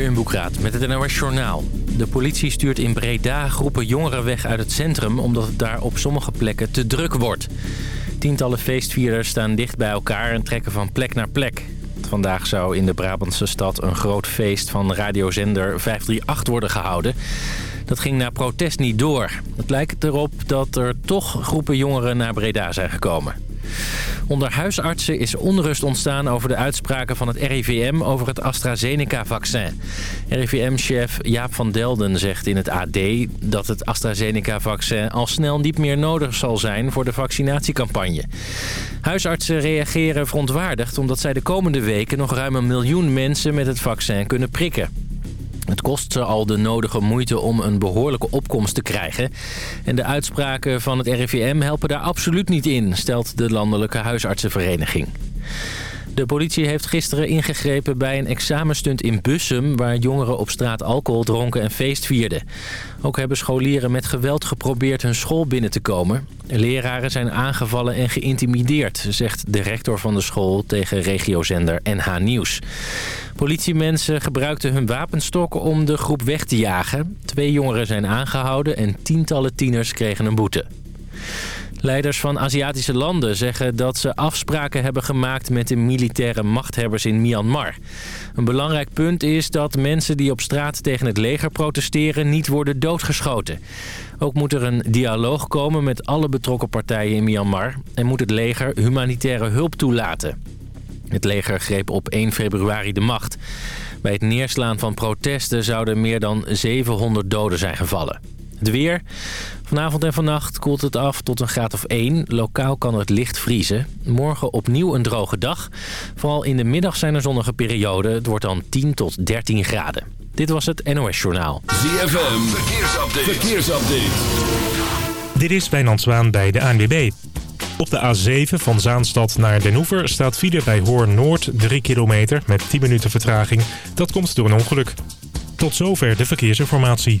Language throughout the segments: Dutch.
in Boekraat met het NOS Journaal. De politie stuurt in Breda groepen jongeren weg uit het centrum... omdat het daar op sommige plekken te druk wordt. Tientallen feestvierders staan dicht bij elkaar en trekken van plek naar plek. Vandaag zou in de Brabantse stad een groot feest van radiozender 538 worden gehouden. Dat ging na protest niet door. Het lijkt erop dat er toch groepen jongeren naar Breda zijn gekomen. Onder huisartsen is onrust ontstaan over de uitspraken van het RIVM over het AstraZeneca-vaccin. RIVM-chef Jaap van Delden zegt in het AD dat het AstraZeneca-vaccin al snel niet meer nodig zal zijn voor de vaccinatiecampagne. Huisartsen reageren verontwaardigd omdat zij de komende weken nog ruim een miljoen mensen met het vaccin kunnen prikken. Het kost ze al de nodige moeite om een behoorlijke opkomst te krijgen. En de uitspraken van het RIVM helpen daar absoluut niet in, stelt de Landelijke Huisartsenvereniging. De politie heeft gisteren ingegrepen bij een examenstunt in Bussum... waar jongeren op straat alcohol dronken en feest vierden. Ook hebben scholieren met geweld geprobeerd hun school binnen te komen. Leraren zijn aangevallen en geïntimideerd... zegt de rector van de school tegen regiozender NH Nieuws. Politiemensen gebruikten hun wapenstokken om de groep weg te jagen. Twee jongeren zijn aangehouden en tientallen tieners kregen een boete. Leiders van Aziatische landen zeggen dat ze afspraken hebben gemaakt met de militaire machthebbers in Myanmar. Een belangrijk punt is dat mensen die op straat tegen het leger protesteren niet worden doodgeschoten. Ook moet er een dialoog komen met alle betrokken partijen in Myanmar en moet het leger humanitaire hulp toelaten. Het leger greep op 1 februari de macht. Bij het neerslaan van protesten zouden meer dan 700 doden zijn gevallen. Het weer. Vanavond en vannacht koelt het af tot een graad of 1. Lokaal kan het licht vriezen. Morgen opnieuw een droge dag. Vooral in de middag zijn er zonnige perioden. Het wordt dan 10 tot 13 graden. Dit was het NOS Journaal. ZFM. Verkeersupdate. Verkeersupdate. Dit is Wijnand Zwaan bij de ANWB. Op de A7 van Zaanstad naar Den Hoever staat file bij Hoorn Noord 3 kilometer met 10 minuten vertraging. Dat komt door een ongeluk. Tot zover de verkeersinformatie.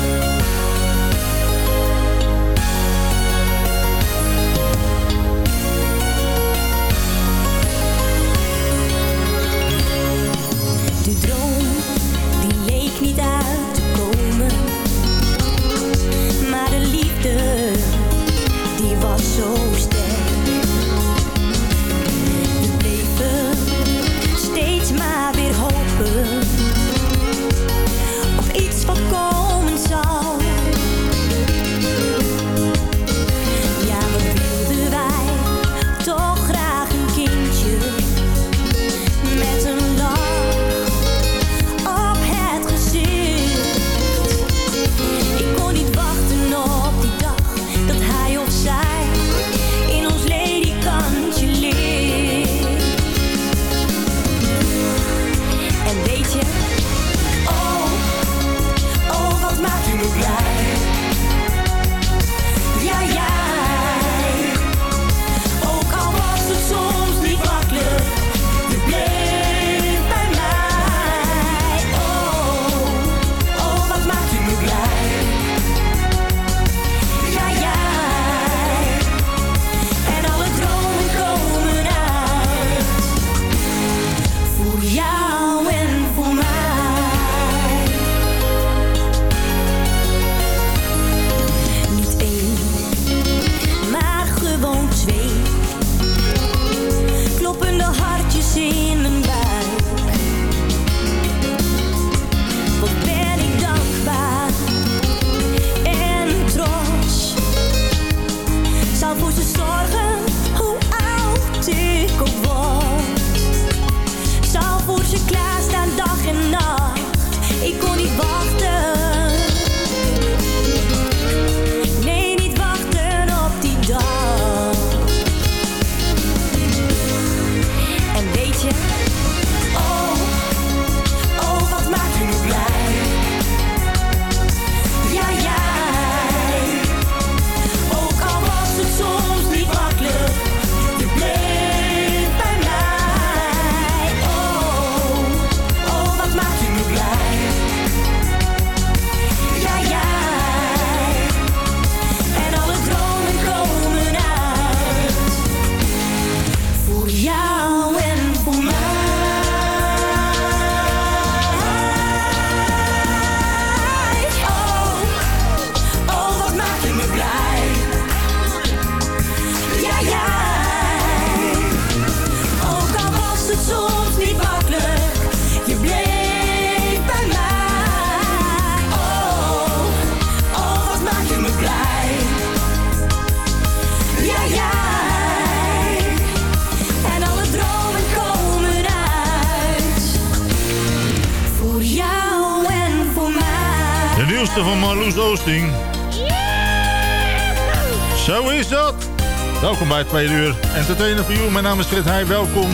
Het uur. Entertainer voor jou. Mijn naam is Fred Heij. Welkom.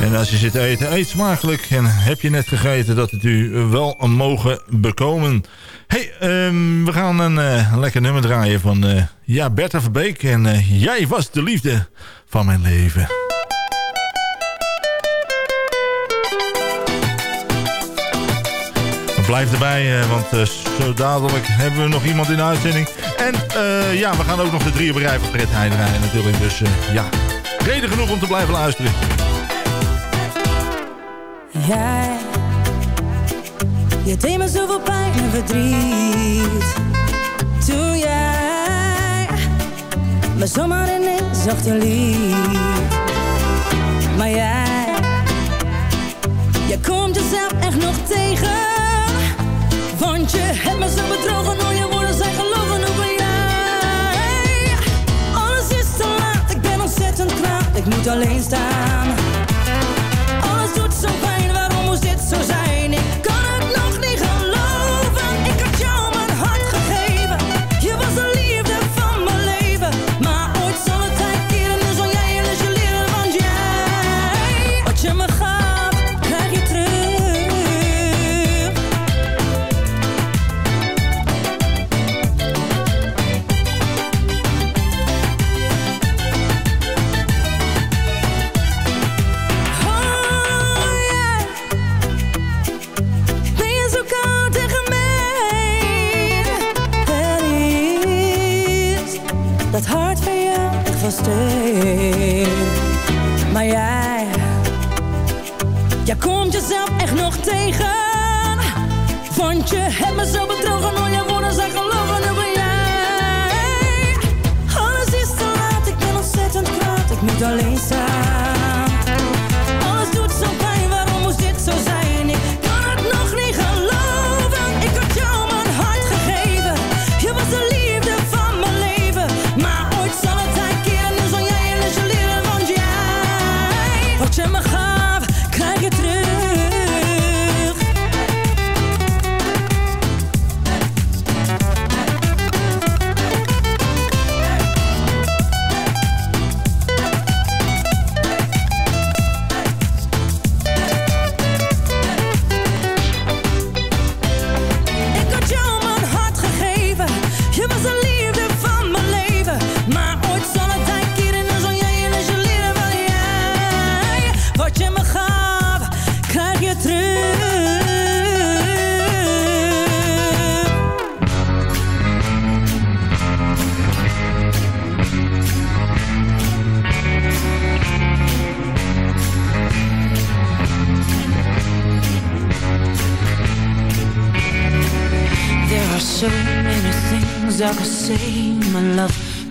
En als je zit te eten, eet smakelijk. En heb je net gegeten dat het u wel mogen bekomen. hey, um, we gaan een uh, lekker nummer draaien van uh, ja, Bertha Verbeek. En uh, jij was de liefde van mijn leven. Blijf erbij, want zo dadelijk hebben we nog iemand in de uitzending. En ja, we gaan ook nog de drie bedrijven Fred Heij draaien natuurlijk. Dus ja, reden genoeg om te blijven luisteren. Jij, je deed me zoveel pijn en verdriet. Toen jij me zomaar ineens lief. Maar jij, je komt jezelf echt nog tegen. Want je hebt me zo bedrogen, al je woorden zijn gelogen over jij. Alles is te laat, ik ben ontzettend kwaad, ik moet alleen staan. Nog tegen. Want je hebt me zo bedrogen, al je woorden zijn gelogen, nu ben jij. Alles is te laat, ik ben ontzettend kwaad, ik moet alleen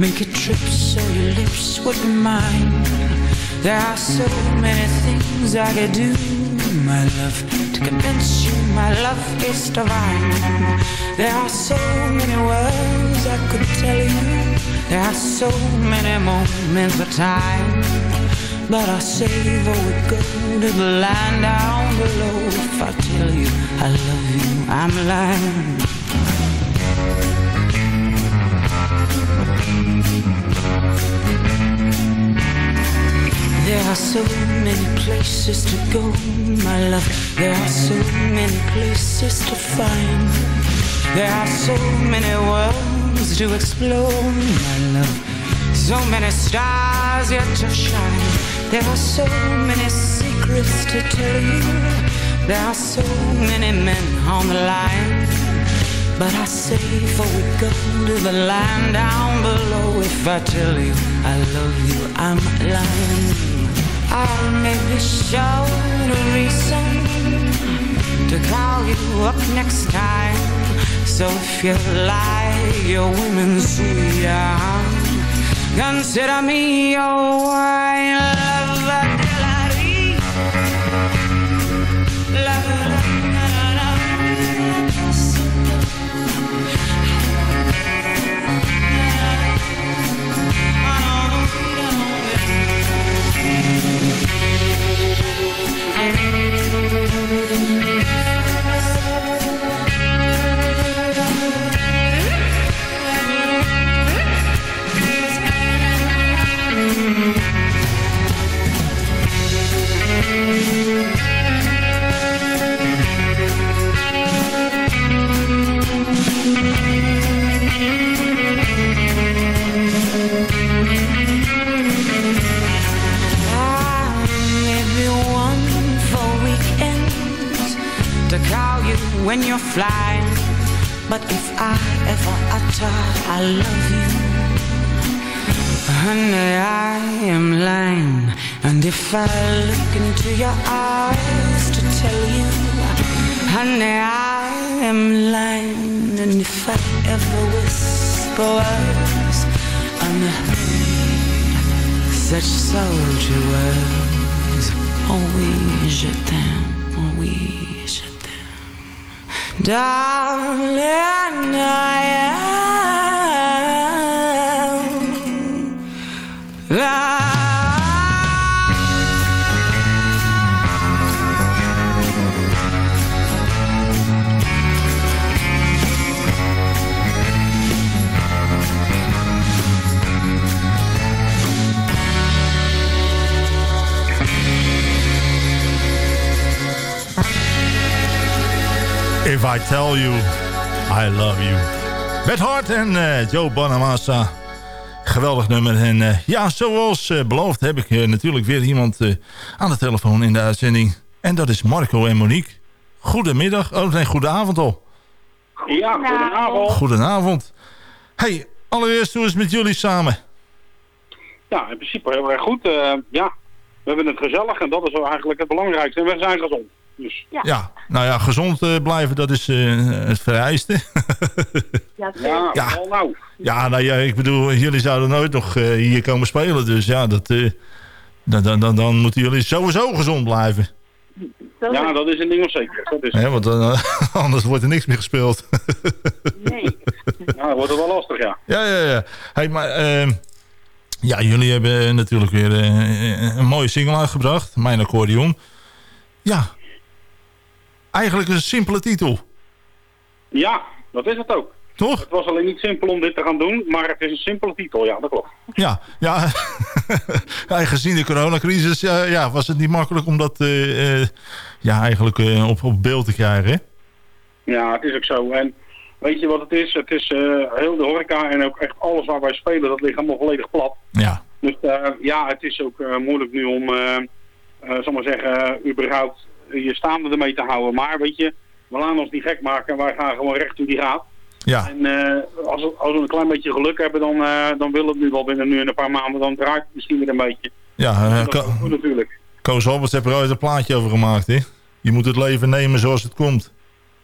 Make it trip so your lips would be mine. There are so many things I could do, my love, to convince you my love is divine. There are so many words I could tell you. There are so many moments of time. But I'll save all we go to the line down below. If I tell you I love you, I'm lying. There are so many places to go, my love. There are so many places to find. There are so many worlds to explore, my love. So many stars yet to shine. There are so many secrets to tell you. There are so many men on the line. But I say before we go to the line down below If I tell you I love you, I'm lying. I'll maybe show a reason To call you up next time. So if you like your women sweet Consider me your wine lover when you're flying. But if I ever utter I love you, honey, I am lying. And if I look into your eyes to tell you, honey, I am lying. And if I ever whisper words unheard, such soldier words, oui, je t'aime, Darling, I am. If I Tell You, I Love You. Met Hart en uh, Joe Bonamassa. Geweldig nummer. En uh, ja, zoals uh, beloofd heb ik natuurlijk weer iemand aan de telefoon in de uitzending. En dat is Marco en Monique. Goedemiddag. Oh nee, goedenavond al. Ja, goedenavond. Goedenavond. Hey, allereerst hoe is het met jullie samen? Ja, in principe heel erg goed. ja, we hebben het gezellig en dat is eigenlijk het belangrijkste. En we zijn gezond. Dus. Ja. ja. nou ja, gezond uh, blijven, dat is uh, het vereiste. ja, ja. nou. Ja, nou ja, ik bedoel, jullie zouden nooit nog uh, hier komen spelen. Dus ja, dat, dan, dan, dan, dan moeten jullie sowieso gezond blijven. Ja, dat is een ding of zeker. Dat is... Ja, want anders wordt er niks meer gespeeld. nee. Nou, dan wordt het wel lastig, ja. Ja, ja, ja. Hey, maar... Ehm, ja, jullie hebben natuurlijk weer een mooie single uitgebracht. Mijn accordeon. Ja, eigenlijk een simpele titel. Ja, dat is het ook. Toch? Het was alleen niet simpel om dit te gaan doen, maar het is een simpele titel, ja, dat klopt. Ja, ja. ja gezien de coronacrisis ja, ja, was het niet makkelijk om dat uh, uh, ja, eigenlijk uh, op, op beeld te krijgen, hè? Ja, het is ook zo. En weet je wat het is? Het is heel de horeca en ook echt alles waar wij spelen, dat ligt allemaal volledig plat. Ja. Dus ja, het is ook moeilijk nu om, zal maar zeggen, überhaupt je staande ermee te houden. Maar weet je, we laten ons niet gek maken. Wij gaan gewoon recht hoe die gaat. Ja. En uh, als, we, als we een klein beetje geluk hebben, dan, uh, dan wil het nu wel binnen nu en een paar maanden. Dan draait het misschien weer een beetje. Ja, uh, dat goed, natuurlijk. Koos Alberts heeft er ooit een plaatje over gemaakt, hè? Je moet het leven nemen zoals het komt.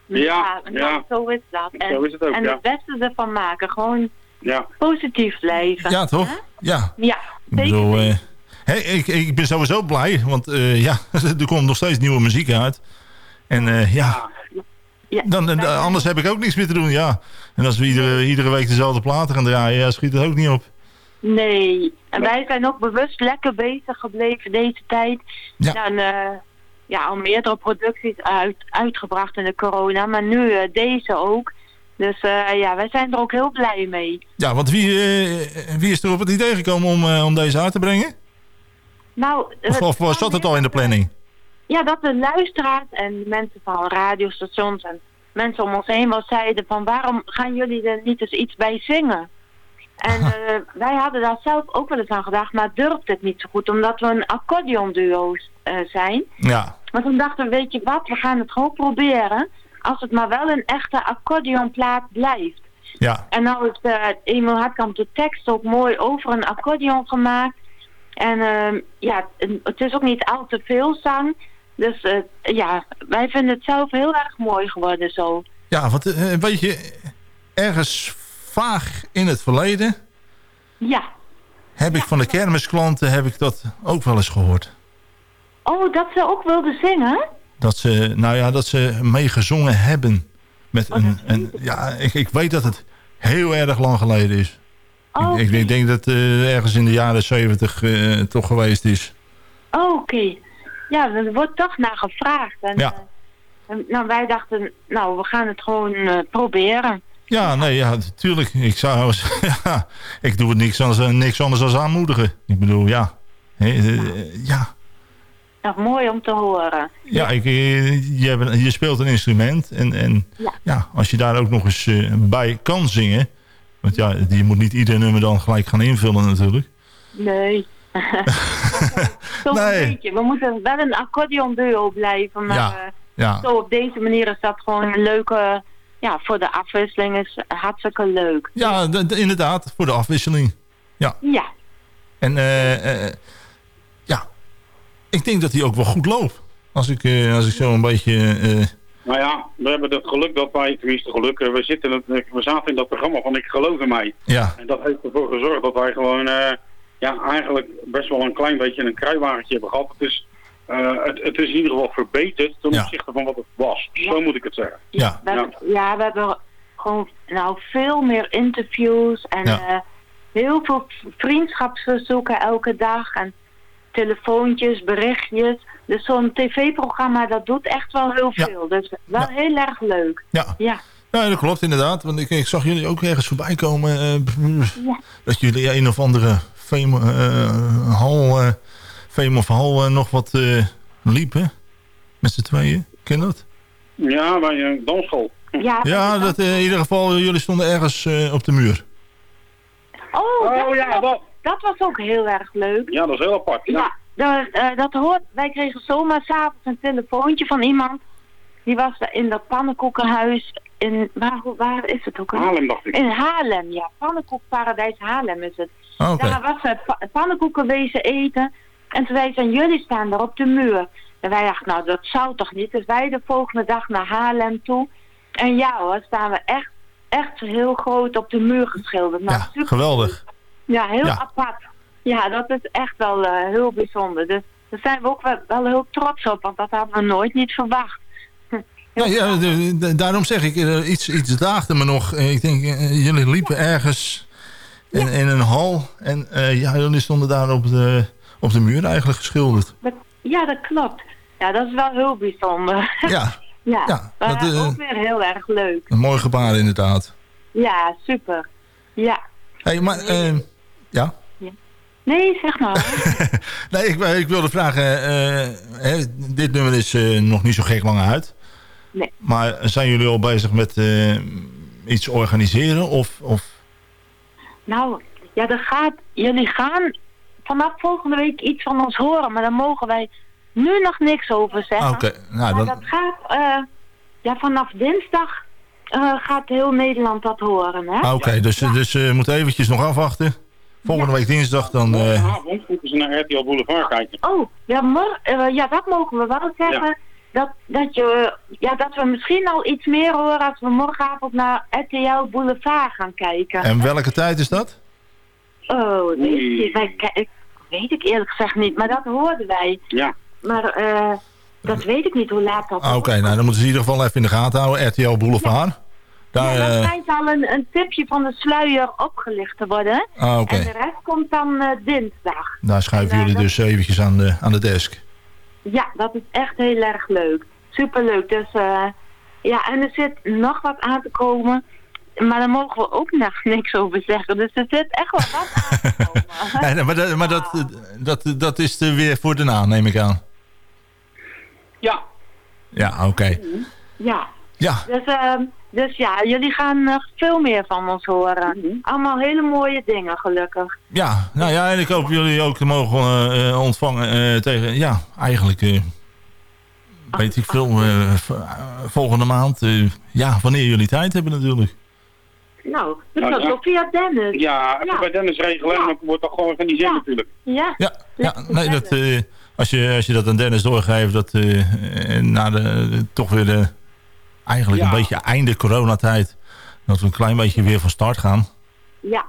Ja, ja. ja. zo is dat. En, zo is het ook, en ja. het beste ervan maken. Gewoon ja. positief leven. Ja, toch? Hè? Ja. Ja, Ik bedoel, Hey, ik, ik ben sowieso blij, want uh, ja, er komt nog steeds nieuwe muziek uit. En uh, ja, dan, anders heb ik ook niks meer te doen, ja. En als we iedere, iedere week dezelfde platen gaan draaien, ja, schiet het ook niet op. Nee, en wij zijn ook bewust lekker bezig gebleven deze tijd. Ja. Dan, uh, ja, al meerdere producties uit, uitgebracht in de corona, maar nu deze ook. Dus uh, ja, wij zijn er ook heel blij mee. Ja, want wie, wie is er op het idee gekomen om, om deze uit te brengen? Nou, of, of was zat het al in de planning? Ja, dat de luisteraars en mensen van radiostations en mensen om ons heen wel zeiden van waarom gaan jullie er niet eens iets bij zingen? En uh, wij hadden daar zelf ook wel eens aan gedacht, maar durfde het niet zo goed, omdat we een accordeonduo uh, zijn. Ja. Maar toen dachten we, weet je wat, we gaan het gewoon proberen, als het maar wel een echte accordeonplaat blijft. Ja. En nou is uh, Emil Hartkamp de tekst ook mooi over een accordeon gemaakt. En uh, ja, het is ook niet al te veel zang. Dus uh, ja, wij vinden het zelf heel erg mooi geworden zo. Ja, want uh, weet je, ergens vaag in het verleden... Ja. Heb ik ja, van de kermisklanten heb ik dat ook wel eens gehoord. Oh, dat ze ook wilden zingen? Dat ze, nou ja, dat ze meegezongen hebben. Met oh, een, een, ja, ik, ik weet dat het heel erg lang geleden is. Ik, ik, denk dat het uh, ergens in de jaren zeventig uh, toch geweest is. Oké. Okay. Ja, er wordt toch naar gevraagd. En, ja. uh, nou, wij dachten, nou, we gaan het gewoon proberen. Ja, nee, ja, natuurlijk. Ik zou, ja, ik doe het niks anders, niks anders dan aanmoedigen. Ik bedoel, ja. He, ja. Nou, mooi om te horen. Ja, ik, je, je speelt een instrument. En, en ja. ja. als je daar ook nog eens bij kan zingen... Want ja, je moet niet ieder nummer dan gelijk gaan invullen natuurlijk. Nee. Toch nee. een beetje. We moeten wel een accordeon duo blijven. Maar ja. Ja. Zo op deze manier is dat gewoon een leuke... Ja, voor de afwisseling is hartstikke leuk. Ja, inderdaad, voor de afwisseling. Ja, En eh, eh, ja, ik denk dat hij ook wel goed loopt. Als ik, eh, als ik zo een beetje... Nou ja, we hebben het geluk dat wij, tenminste geluk, eh, we, zitten, in het- we zaten in dat programma van Ik Geloof in Mij. ja, En dat heeft ervoor gezorgd dat wij gewoon eh, ja, eigenlijk best wel een klein beetje een kruiwagentje hebben gehad. Het is, eh, het, het is in ieder geval verbeterd ten Ja. opzichte van wat het was. Zo moet ik het zeggen. ja, we hebben, ja, we hebben gewoon nou, veel meer interviews en Ja. eh, heel veel vriendschapsverzoeken elke dag. En telefoontjes, berichtjes. Dus zo'n tv-programma, dat doet echt wel heel Ja. veel. Dus wel Ja. heel erg leuk. ja. Ja, Ja, dat klopt inderdaad. Want ik, ik zag jullie ook ergens voorbij komen. eh, Ja. Dat jullie een of andere fame, eh, hal, eh, fame of hal eh, nog wat eh, liepen. Met z'n tweeën. Ken je dat? Ja, bij een dansschool. ja, Ja, dat, in ieder geval, jullie stonden ergens eh, op de muur. Oh, Oh ja, dat. Dat was ook heel erg leuk. Ja, dat is heel apart. Ja. Ja, dat, eh, dat hoort. Wij kregen zomaar s'avonds een telefoontje van iemand. Die was in dat pannenkoekenhuis in... Waar, waar is het ook? Haarlem dacht ik. In Haarlem, ja. Pannenkoekparadijs Haarlem is het. Ah, Oké. Daar was ze pa- pannenkoeken wezen eten. En toen wij zijn jullie staan daar op de muur. En wij dachten, nou dat zou toch niet. Dus wij de volgende dag naar Haarlem toe. En ja hoor, staan we echt, echt heel groot op de muur geschilderd. Nou, Ja, super. geweldig. Ja, heel Ja. apart. Ja, dat is echt wel eh, heel bijzonder. Dus daar zijn we ook wel, wel heel trots op, want dat hadden we nooit niet verwacht. Ja, ja, de- de- daarom zeg ik, eh, iets, iets daagde me nog. Eh, Ik denk, jullie liepen ergens in, in een hal. En ja, jullie stonden daar op de, op de muur eigenlijk geschilderd. Ja, dat klopt. Ja, dat is wel heel bijzonder. Ja, ja, dat, eh, ook weer heel erg leuk. een mooi gebaar inderdaad. Ja, super. Ja. Hey, maar, eh, ja? Nee, zeg maar. Nee, ik, ik wilde vragen, eh, hè, dit nummer is eh, nog niet zo gek lang uit. Nee. Maar zijn jullie al bezig met eh, iets organiseren? Of, of... nou, ja, er gaat, jullie gaan vanaf volgende week iets van ons horen, maar daar mogen wij nu nog niks over zeggen. Ah, Oké, nou Maar dan... dat gaat, eh, ja, vanaf dinsdag eh, gaat heel Nederland dat horen, hè? ah, Oké, dus, dus eh, moeten eventjes nog afwachten. Volgende week dinsdag dan... eh, Morgenavond moeten ze naar RTL Boulevard kijken. Oh, ja, eh, ja, dat mogen we wel zeggen. Dat, dat, je, ja, dat we misschien al iets meer horen als we morgenavond naar RTL Boulevard gaan kijken. en welke tijd is dat? Oh, ke- ik, weet ik eerlijk gezegd niet, maar dat hoorden wij. Ja. Maar eh, dat weet ik niet hoe laat dat Ah, Oké, nou dan moeten ze in ieder geval even in de gaten houden. RTL Boulevard. Daar, Ja, dan eh, schijnt al een, een tipje van de sluier opgelicht te worden. ah. En de rest komt dan eh, dinsdag. Daar schuiven en, eh, jullie dus eventjes aan de, aan de desk. Ja, dat is echt heel erg leuk. Superleuk. Dus eh, ja, en er zit nog wat aan te komen. Maar daar mogen we ook nog niks over zeggen. Dus er zit echt wel wat aan te komen. Nee, maar dat, maar dat, dat, dat is er weer voor daarna, neem ik aan. Ja. Ja, oké. ja, Ja, dus, ehm, dus ja, jullie gaan nog veel meer van ons horen. Allemaal hele mooie dingen, gelukkig. ja, nou ja, en ik hoop jullie ook te mogen eh, eh, ontvangen eh, tegen, ja, eigenlijk, eh, weet ik veel, eh, eh, volgende maand. eh, ja, wanneer jullie tijd hebben natuurlijk. Nou, dat Nou, was ja. ook via Dennis. Ja, bij Dennis regelen en Ja. dan wordt dat gewoon georganiseerd Ja. natuurlijk. Ja, Ja, nee, dat, eh, als, je, als je dat aan Dennis doorgeeft, dat eh, eh, na de, toch weer de, eigenlijk Ja. een beetje einde coronatijd, dat we een klein beetje weer van start gaan. ja.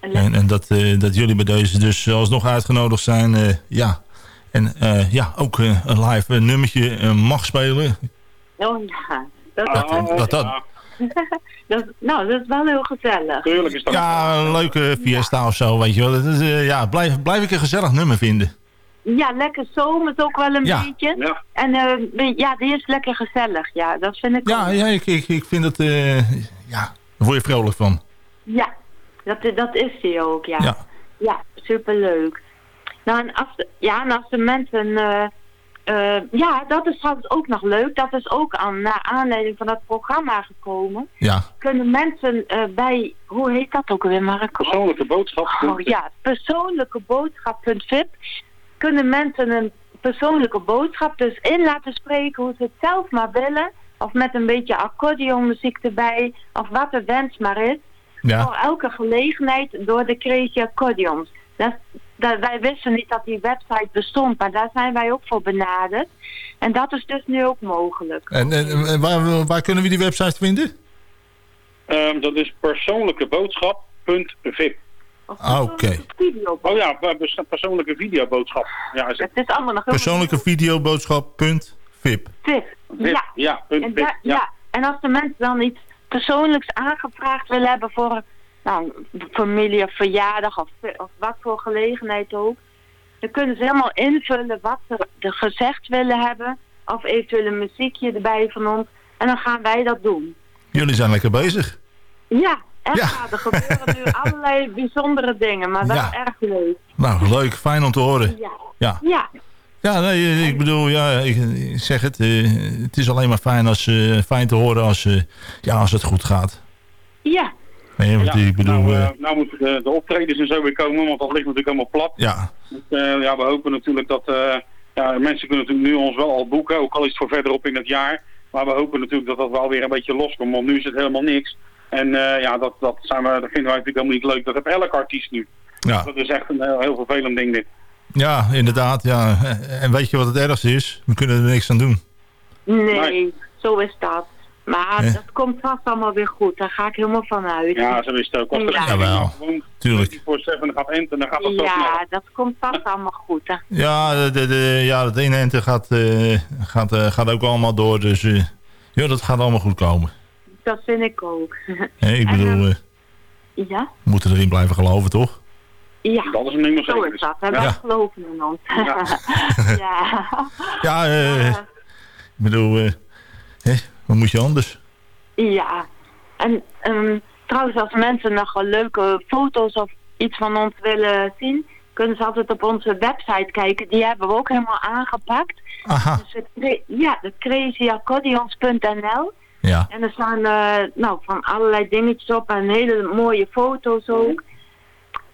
En En, en dat, eh, dat jullie bij deze dus alsnog uitgenodigd zijn. eh, ja. En eh, ja, ook een live nummertje mag spelen. Oh ja, dat, Dat- Oh, dat- dat- ja, dat, nou, dat is wel heel gezellig. tuurlijk is dat. Ja, een leuke fiesta of zo, weet je wel. Dat is, ja, blijf, blijf ik een gezellig nummer vinden. Ja, lekker zomers ook wel een Ja. beetje. Ja. En eh, ja, die is lekker gezellig. Ja, dat vind ik Ja, ook. ja ik, ik, ik vind het... eh, ja, daar word je vrolijk van. Ja, dat, dat is die ook, ja. Ja. Ja, superleuk. Nou, en als de, ja, en als de mensen... eh, eh, ja, dat is trouwens ook nog leuk. Dat is ook aan, naar aanleiding van dat programma gekomen. Ja, Kunnen mensen eh, bij... Hoe heet dat ook weer, Marco? Persoonlijke boodschap. Oh ja, persoonlijke boodschap.vip kunnen mensen een persoonlijke boodschap dus in laten spreken hoe ze het zelf maar willen. Of met een beetje accordeonmuziek erbij. Of wat de wens maar is. Ja. Voor elke gelegenheid door de Crazy Accordions. Dat, dat, wij wisten niet dat die website bestond, maar daar zijn wij ook voor benaderd. En dat is dus nu ook mogelijk. En, en, en waar, waar kunnen we die website vinden? Ehm, dat is persoonlijkeboodschap.vip. Of Ah, oké. Video. Oh ja, pers- persoonlijke videoboodschap. Ja, is het Het is allemaal nog Persoonlijke videoboodschap.vip. Vip. Vip? Ja. Ja, punt En, ja. ja. en als de mensen dan iets persoonlijks aangevraagd willen hebben voor nou, familie of verjaardag of, of wat voor gelegenheid ook, dan kunnen ze helemaal invullen wat ze er gezegd willen hebben of eventueel een muziekje erbij van ons. En dan gaan wij dat doen. Jullie zijn lekker bezig. Ja, Ja. Er gebeuren nu allerlei bijzondere dingen, maar wel Ja. erg leuk. Nou, leuk. Fijn om te horen. Ja. Ja. Ja, Ja, nee, ik bedoel, ja, ik, ik zeg het. eh, het is alleen maar fijn, als, eh, fijn te horen als, eh, ja, als het goed gaat. ja. Nee, want Ja, ik bedoel, nou, eh, eh, nou moeten de, de optredens en zo weer komen, want dat ligt natuurlijk allemaal plat. ja, Dus, eh, ja, we hopen natuurlijk dat... eh, ja, mensen kunnen natuurlijk nu ons wel al boeken, ook al is het voor verderop in het jaar. Maar we hopen natuurlijk dat dat wel weer een beetje loskomt, want nu is het helemaal niks. En eh, ja, dat, dat, zijn we, dat vinden wij natuurlijk helemaal niet leuk. Dat heeft elke artiest nu. ja, Dat is echt een heel, heel vervelend ding dit. ja, inderdaad. Ja. En weet je wat het ergste is? We kunnen er niks aan doen. Nee, Nee. zo is dat. Maar dat komt vast allemaal weer goed. Daar ga ik helemaal van uit. Ja, zo is het ook. Als er Ja. Jawel, gewoon tuurlijk. voor 7 gaat enten, dan gaat dat zo. Ja, dat komt vast allemaal goed. Hè. Ja, de, de, de- ja het inenten gaat, eh, gaat, eh, gaat ook allemaal door. Dus eh, ja, dat gaat allemaal goed komen. Dat vind ik ook. Ik En, bedoel, ehm, eh, ja? we moeten erin blijven geloven, toch? Ja, Dat is een zo is dat. Hè. Ja. Wij Ja. geloven in ons. Ja. ja. Ja, eh, Ja. ik bedoel, eh, hè, wat moet je anders? Ja. En ehm, trouwens, als mensen nog wel leuke foto's of iets van ons willen zien, kunnen ze altijd op onze website kijken. Die hebben we ook helemaal aangepakt. Aha, Dus het, ja, de crazyaccordions.nl. ja. En er staan eh, nou, van allerlei dingetjes op en hele mooie foto's ook.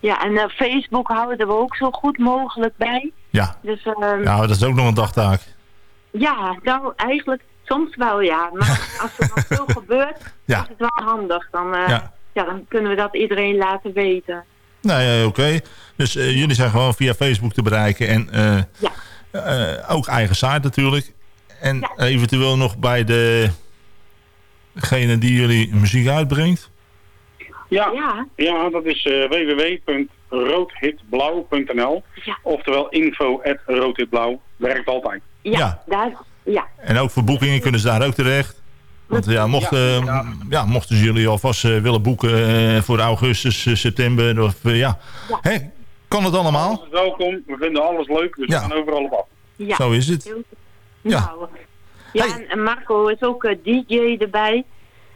Ja, en eh, Facebook houden we ook zo goed mogelijk bij. Ja, Dus ehm, ja, dat is ook nog een dagtaak. ja, nou eigenlijk soms wel ja. Maar als er nog veel gebeurt, Ja. is het wel handig. Dan, eh, Ja. ja. dan kunnen we dat iedereen laten weten. Nee, eh, oké. Dus jullie zijn gewoon via Facebook te bereiken. En Ja. ook eigen site natuurlijk. En Ja. eventueel nog bij de, degene die jullie muziek uitbrengt. Ja, Ja, ja, dat is eh www.roodhitblauw.nl Ja. Oftewel info.roodhitblauw. Werkt altijd. ja, Ja. Daar, ja. En ook voor boekingen kunnen ze daar ook terecht. Want ja, mochten, Ja, ja, mochten ze jullie alvast eh, willen boeken eh, voor augustus, eh, september. Of, eh, ja. Hè, kan het allemaal? Alles is welkom. We vinden alles leuk, dus Ja. we gaan overal op af. ja. Zo is het. Ja. Nou, ja, Hey. en- Marco is ook eh, DJ erbij.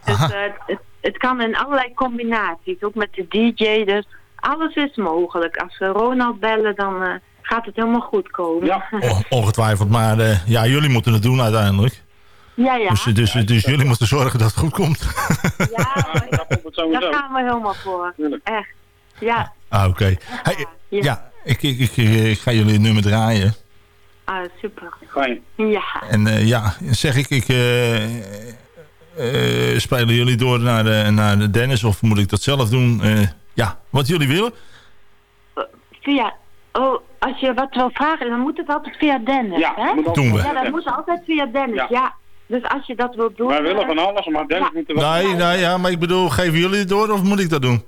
Dus eh, het, het kan in allerlei combinaties, ook met de DJ. Dus alles is mogelijk. Als we Ronald bellen, dan eh, gaat het helemaal goed komen. Ja. On- ongetwijfeld, maar eh, ja, jullie moeten het doen uiteindelijk. ja, ja. Dus, dus, dus jullie moeten zorgen dat het goed komt. ja Ja, daar gaan we helemaal voor. Echt. Ja. Ah, oké. Hey, Ja. ja, ik, ik, ik, ik ga jullie het nummer draaien. Ah, super. Fijn. Ja. En eh, ja, zeg ik, ik eh, eh, spelen jullie door naar de, naar de Dennis of moet ik dat zelf doen? Eh, ja, wat jullie willen. Via... Oh, als je wat wil vragen, dan moet het altijd via Dennis, Ja, hè? moet altijd Doen we. Ja, dat moet altijd via Dennis, Ja. ja. Dus als je dat wilt doen... Wij willen van alles, maar Dennis Ja. moet er wel... Nee, nee, ja, maar ik bedoel, geven jullie het door of moet ik dat doen?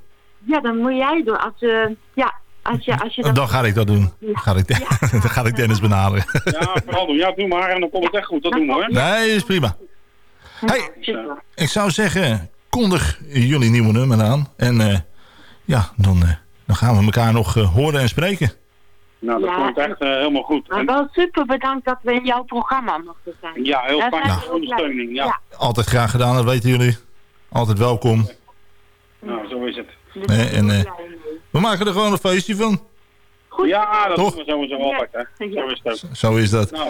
Ja, dan moet jij doen. Als, eh ja, als je, als je dat... Dan ga ik dat doen. Dan ga ik, dan ga ik Dennis benaderen. Ja, vooral doen. Ja, doe maar en dan komt het echt goed. Dat doen we hoor. Nee, is prima. Hey, ik zou zeggen, kondig jullie nieuwe nummer aan. En eh, ja, dan, eh, dan gaan we elkaar nog eh, horen en spreken. Nou, dat Ja, komt echt helemaal goed. Maar En- wel super bedankt dat we in jouw programma mochten zijn. ja, heel fijn. voor ook ondersteuning. Ja. Altijd graag gedaan, dat weten jullie. Altijd welkom. Nou, zo is het. Dus Nee, en, We maken er gewoon een feestje van. Goed. Ja, dat Toch? doen we sowieso altijd. Hè. Ja. Zo is het ook. Zo is dat. Nou,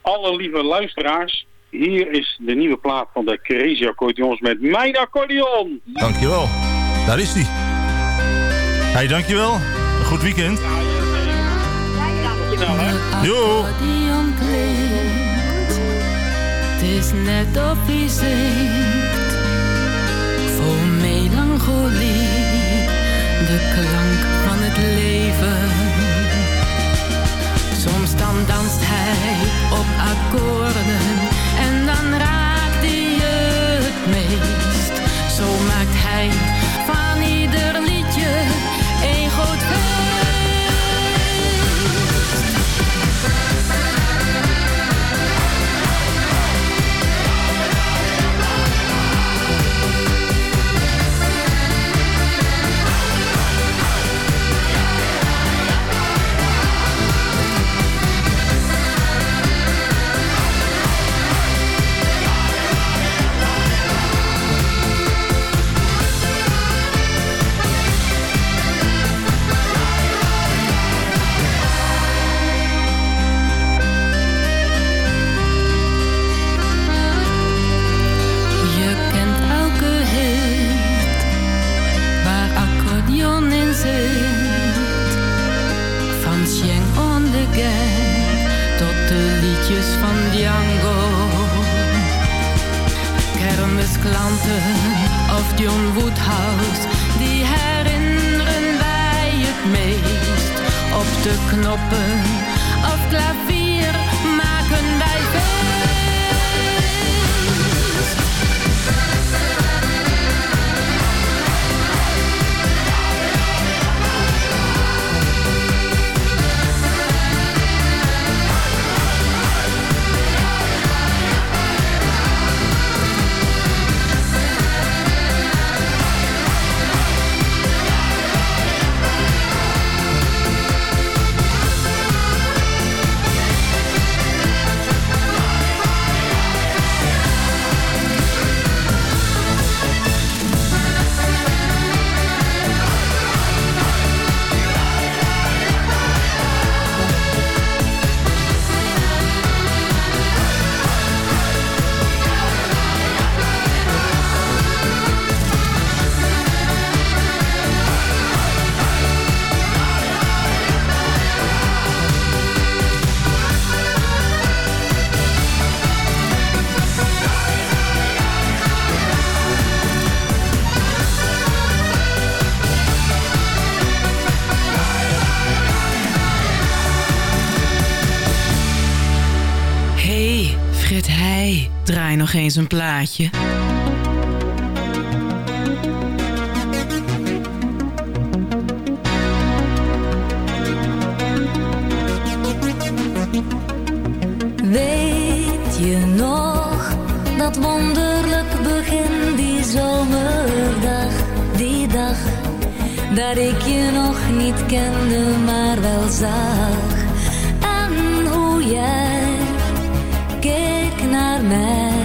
alle lieve luisteraars. Hier is de nieuwe plaat van de Crazy Accordions met mijn accordeon. Dankjewel. Daar is hij. Hey, dankjewel. Een goed weekend. Ja. Jo. klinkt. Het is net of hij zingt, vol melancholie, de klank van het leven. Soms dan danst hij op akkoorden en dan raakt hij het meest. Zo maakt hij eens een plaatje. Weet je nog dat wonderlijk begin die zomerdag, die dag dat ik je nog niet kende, maar wel zag. En hoe jij keek naar mij.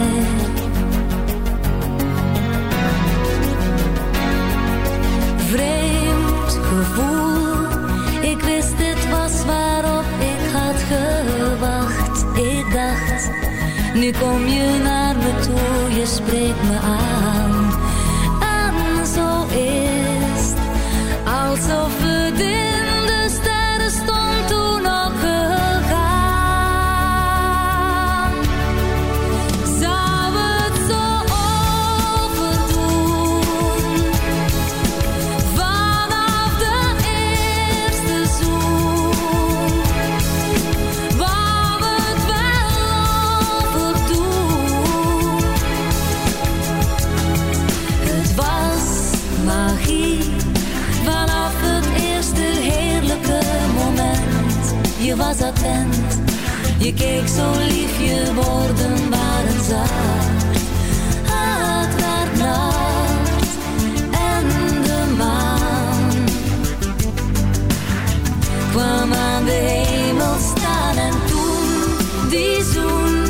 Ik wist het was waarop ik had gewacht. Ik dacht, nu kom je naar me toe, je spreekt me aan. Je keek zo lief, je woorden waren zacht. Het werd nacht en de maan kwam aan de hemel staan en toen die zoen.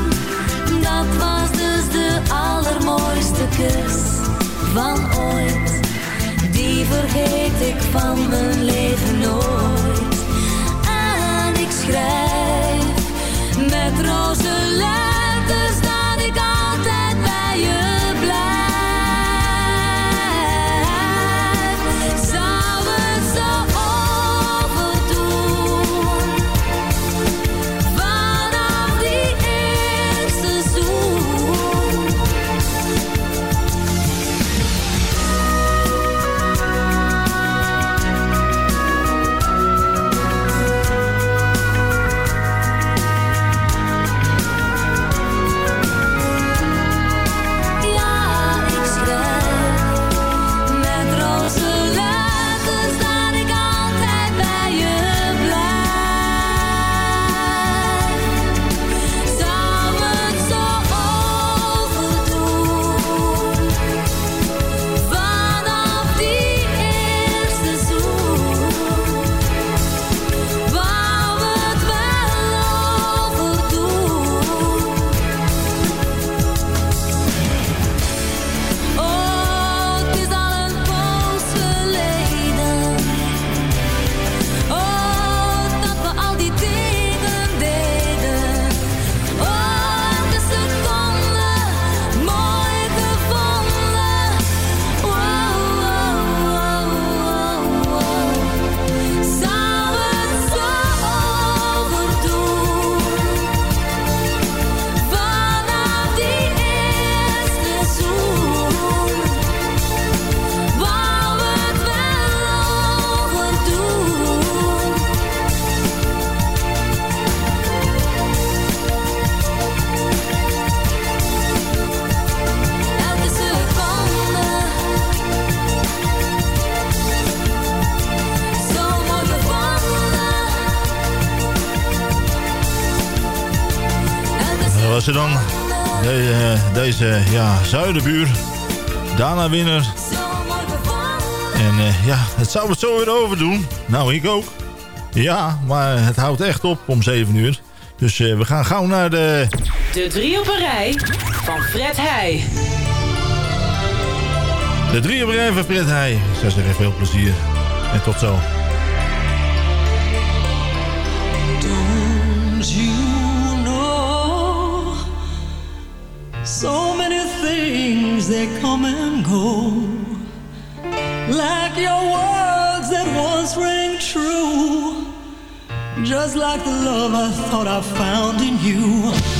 Dat was dus de allermooiste kus van ooit. Die vergeet ik van mijn leven dan. Eh, deze ja, zuidenbuur. Dana winner. En eh, ja, het zou het zo weer overdoen. Nou, ik ook. Ja, maar het houdt echt op om 7 uur. Dus eh, we gaan gauw naar de... De drie op een rij van Fred Heij. De drie op een rij van Fred Heij. Ik zou zeggen, veel plezier. En tot zo. they come and go. Like your words that once rang true Just like the love I thought I found in you.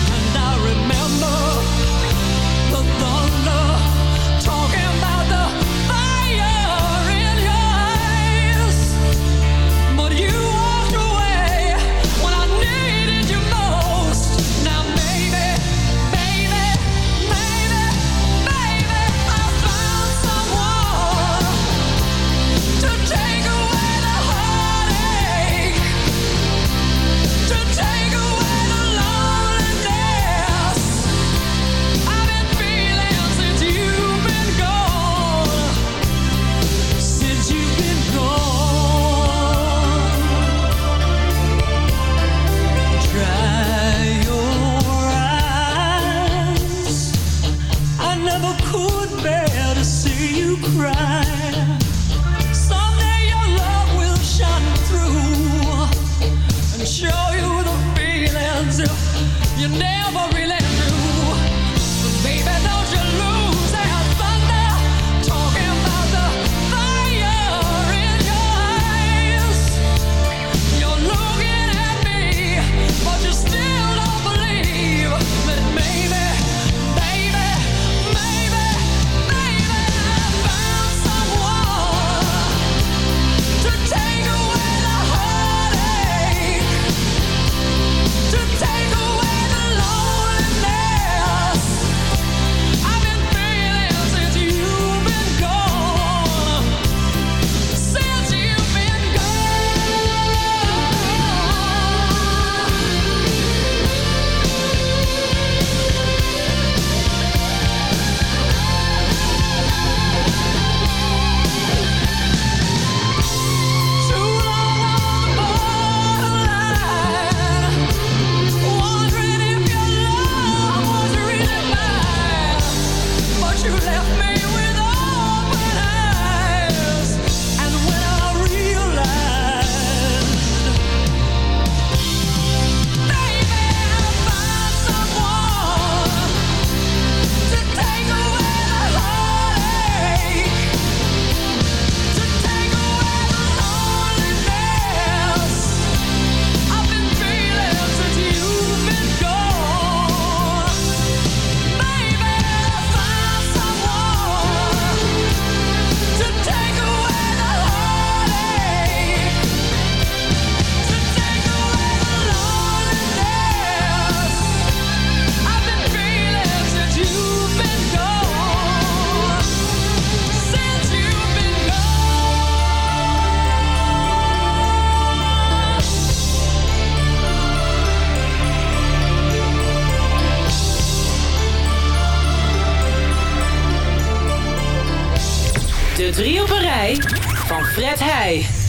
Fred Heij.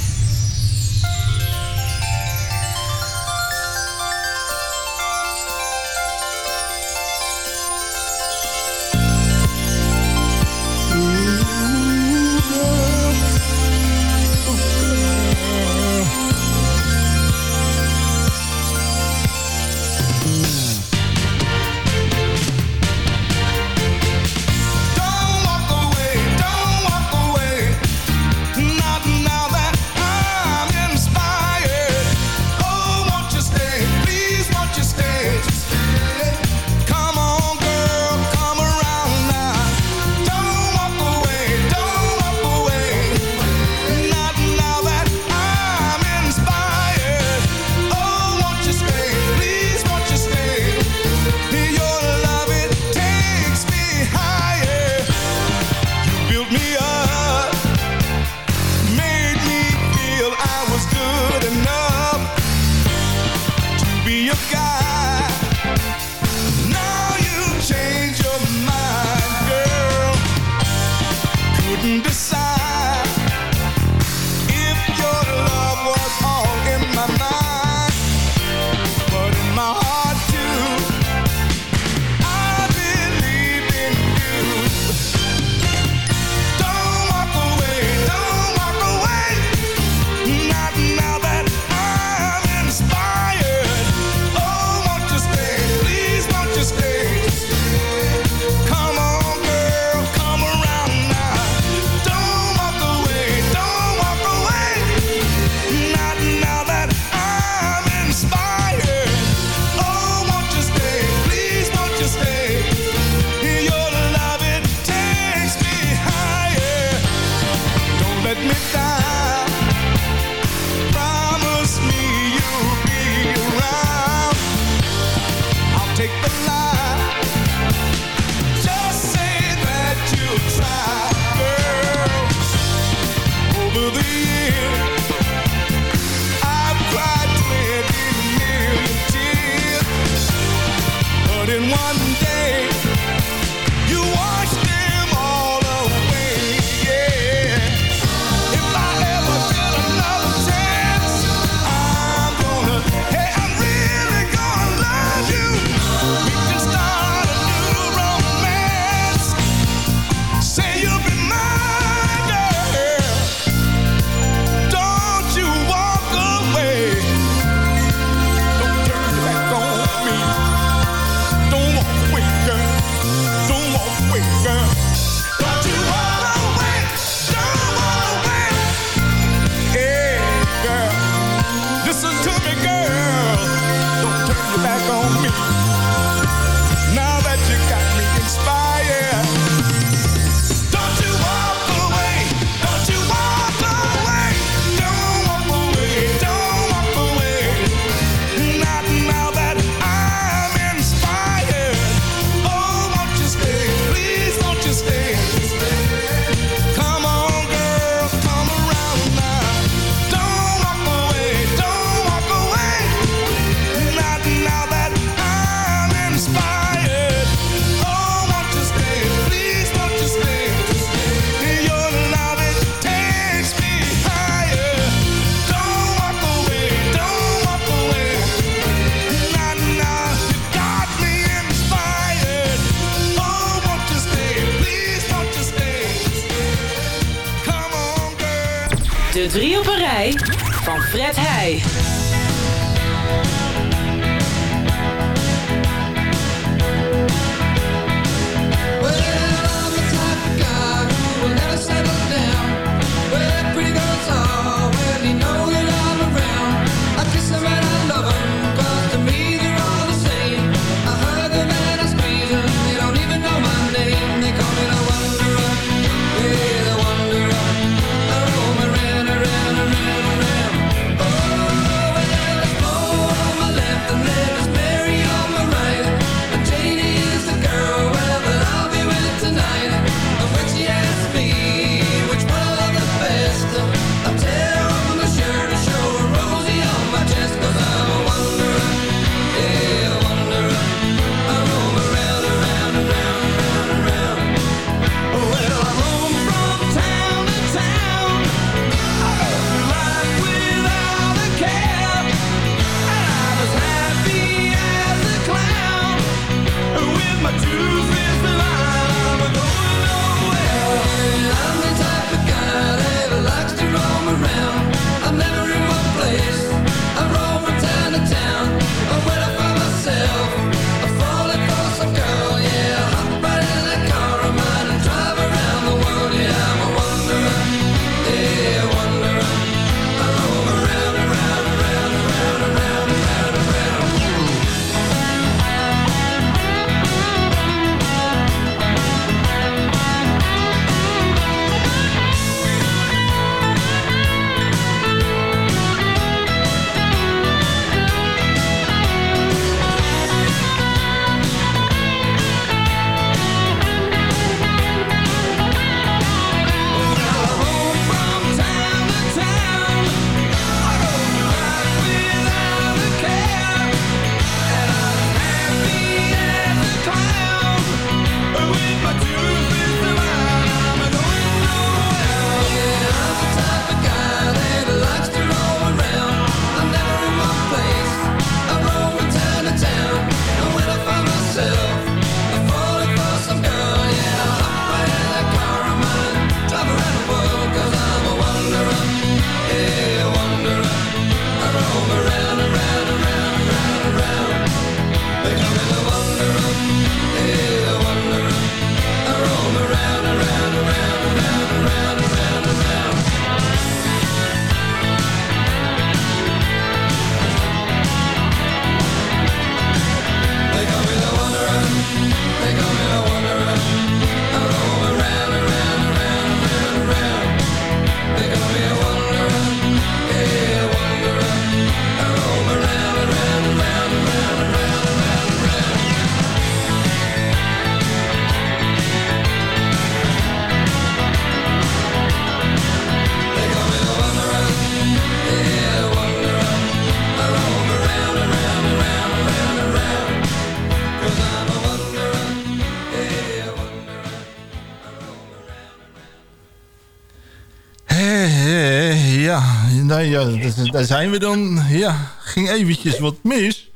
Ja, daar zijn we dan. Ja, ging eventjes wat mis.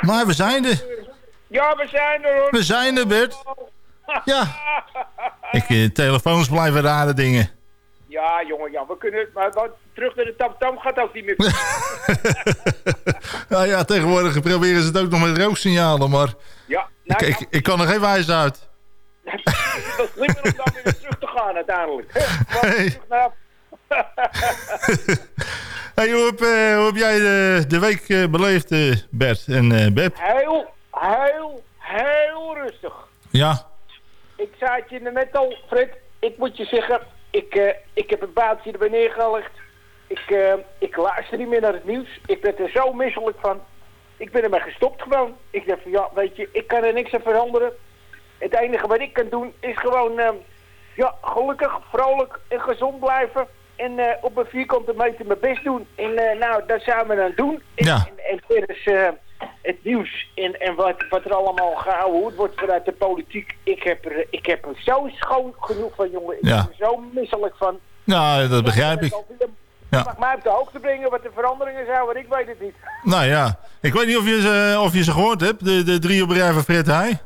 Maar we zijn er. Ja, we zijn er hoor. We zijn er, Bert. Ja. Ik, eh, telefoons blijven rare dingen. Ja, jongen, ja, we kunnen... Maar wat, terug naar de tam-tam gaat ook niet meer. Nou ja, tegenwoordig proberen ze het ook nog met rooksignalen, maar ja, ik, nou, ik, ik kan er geen wijs uit. dat is slimmer om dan weer terug te gaan uiteindelijk. Hey. terug naar- Hey, hoe, heb, eh, hoe heb jij de, de week eh, beleefd, eh, Bert en Beb? Heel, heel, heel rustig. Ja, Ik zei het je net al, Fred. Ik moet je zeggen, ik, ik heb een baantje erbij neergelegd. Ik, ik luister niet meer naar het nieuws. Ik ben er zo misselijk van. Ik ben ermee gestopt gewoon. Ik dacht van, ja, weet je, ik kan er niks aan veranderen. Het enige wat ik kan doen is gewoon, ja, gelukkig, vrolijk en gezond blijven. En eh, op een vierkante meter mijn best doen. En eh, nou, dat zijn we dan doen. En, Ja. en, en verder eh, het nieuws en, en wat, wat er allemaal gehouden wordt vanuit de politiek. Ik heb er, ik heb er zo schoon genoeg van, jongen. Ik Ja. ben er zo misselijk van. nou, dat begrijp ik. Ja. Mag mij op de hoogte brengen wat de veranderingen zijn, want ik weet het niet. Nou ja, ik weet niet of je ze, of je ze gehoord hebt, de, de drie op rij van Fred Heij.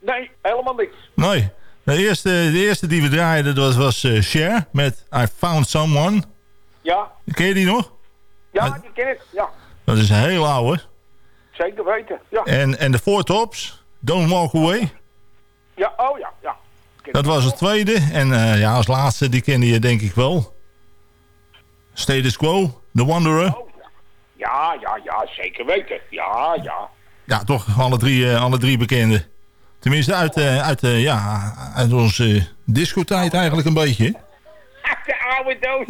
Nee, helemaal niks. Nee. De eerste, de eerste die we draaiden dat was, was eh, Cher met I Found Someone. Ja, Ken je die nog? ja, die ken ik. Ja, Dat is een heel oude. zeker weten. Ja, En, en de Four Tops, Don't Walk Away. ja oh ja, ja. Dat was het tweede. En eh, ja, als laatste, die kende je denk ik wel. Status Quo, The Wanderer. Oh, ja. Ja, ja, ja, zeker weten. Ja, ja. Ja, toch alle drie, eh, alle drie bekende. Tenminste uit, eh, uit, eh, ja, uit onze discotijd eigenlijk een beetje. De oude doos.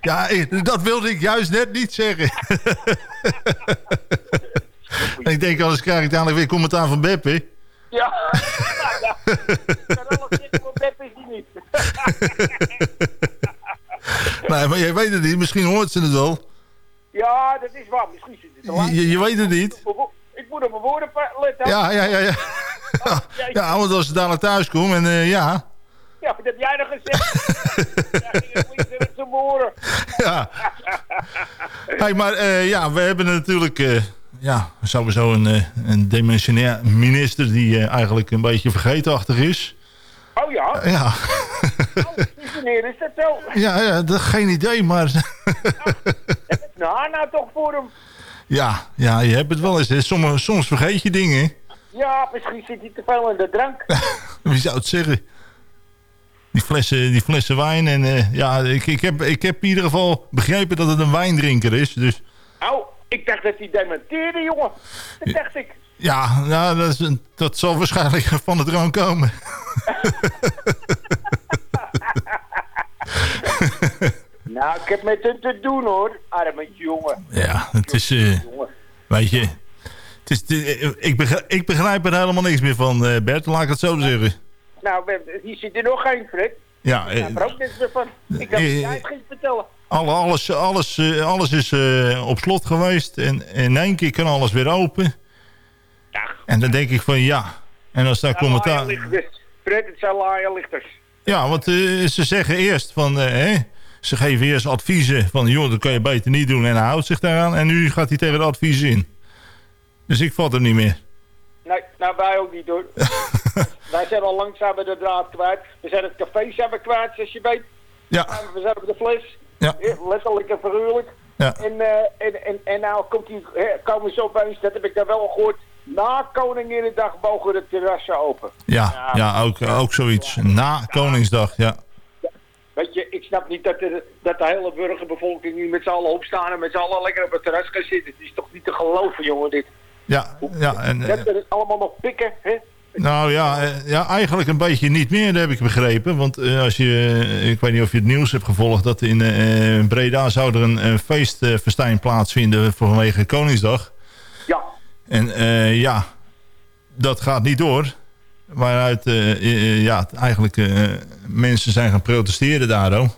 ja, dat wilde ik juist net niet zeggen. ik denk, anders krijg ik dadelijk weer commentaar van Beppe. Ja. ja. Maar Beb is niet. Nee, maar jij weet het niet. Misschien hoort ze het wel. Ja, dat is waar. Misschien zit het. Je, je weet het niet. Ik moet op mijn woorden letten. Ja, ja, ja. Ja, ja want als ze dadelijk thuis komt en eh, ja... Ja, wat heb jij nog gezegd? ja, moet je met ja. Hey, maar eh, ja, we hebben natuurlijk eh, ja, sowieso een, een dimensionair minister die eigenlijk een beetje vergeetachtig is. Oh ja? Ja, is dat zo? ja, ja dat, geen idee, maar Nou, nou toch voor hem. Ja, ja, je hebt het wel eens. Soms, soms vergeet je dingen. Ja, misschien zit hij te veel in de drank. Wie zou het zeggen? Die flessen, die flessen wijn. En eh, ja, ik, ik, heb, ik heb in ieder geval begrepen dat het een wijndrinker is. Dus Oh, ik dacht dat hij dementeerde, jongen. Dat dacht ik. ja, nou, dat, is een- dat zal waarschijnlijk van de drank komen. Nou, ik heb met hem te doen, hoor. Arme jongen. Ja, het is... eh, weet je... Het is, de- ik, begrijp, ik begrijp er helemaal niks meer van, eh, Bert. Laat ik het zo zeggen. Nou, hier zit er nog geen, Fred. Ja, Ik eh, heb er ook niks meer van. Ik dacht eh, het ging vertellen. alle, alles, alles, eh, alles is eh, op slot geweest. En in één keer kan alles weer open. En dan denk ik van ja. En als daar commentaar... Fred, het zijn laaierlichters. Ja, want eh, ze zeggen eerst van... eh, hè, ze geven eerst adviezen van... joh, dat kan je beter niet doen. En hij houdt zich daaraan. En nu gaat hij tegen de adviezen in. Dus ik vat hem niet meer. Nee, nou wij ook niet hoor. wij zijn al langzaam de draad kwijt. We zijn het café zijn we kwijt, zoals je weet. Ja. We zijn op de fles. Ja. Letterlijk en figuurlijk. Ja. En, eh, en, en, en nou komt die, komen ze opeens, dat heb ik daar wel gehoord. Na Koninginnedag mogen de terrassen open. Ja, ja ook, ook zoiets. Na Koningsdag, ja. Weet je, ik snap niet dat de, dat de hele burgerbevolking nu met z'n allen opstaan en met z'n allen lekker op het terras gaan zitten. Het is toch niet te geloven, jongen, dit. Ja, ja, en, eh, Dat er allemaal nog pikken, hè? nou ja, eh, ja, eigenlijk een beetje niet meer, dat heb ik begrepen. Want eh, als je, eh, ik weet niet of je het nieuws hebt gevolgd... dat in eh, Breda zou er een, een feestfestijn plaatsvinden vanwege Koningsdag. Ja. En eh, ja, dat gaat niet door. Waaruit eh, eh, ja, eigenlijk eh, mensen zijn gaan protesteren daardoor.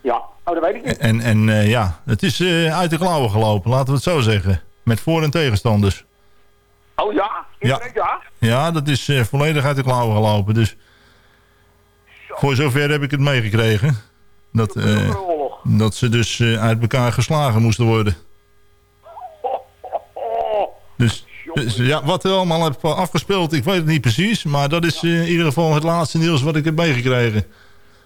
Ja, oh, dat weet ik niet. En, en ja, het is uit de klauwen gelopen, laten we het zo zeggen. Met voor- en tegenstanders. Oh ja? Ja. Ja. ja? Ja, dat is volledig uit de klauwen gelopen. Dus voor zover heb ik het meegekregen. Dat, dat ze dus uit elkaar geslagen moesten worden. Dus, dus ja, wat er allemaal heb afgespeeld, ik weet het niet precies. Maar dat is eh, in ieder geval het laatste nieuws wat ik heb meegekregen.